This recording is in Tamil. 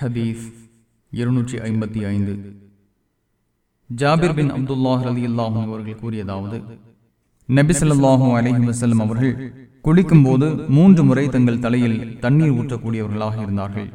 ஹதீஸ் இருநூற்றி ஐம்பத்தி ஐந்து. ஜாபிர் பின் அப்துல்லாஹ் அலி அல்லாஹும் அவர்கள் கூறியதாவது நபிசல்லாஹும் அலஹி வசல்லம் அவர்கள் குளிக்கும் போது மூன்று முறை தங்கள் தலையில் தண்ணீர் ஊற்றக்கூடியவர்களாக இருந்தார்கள்.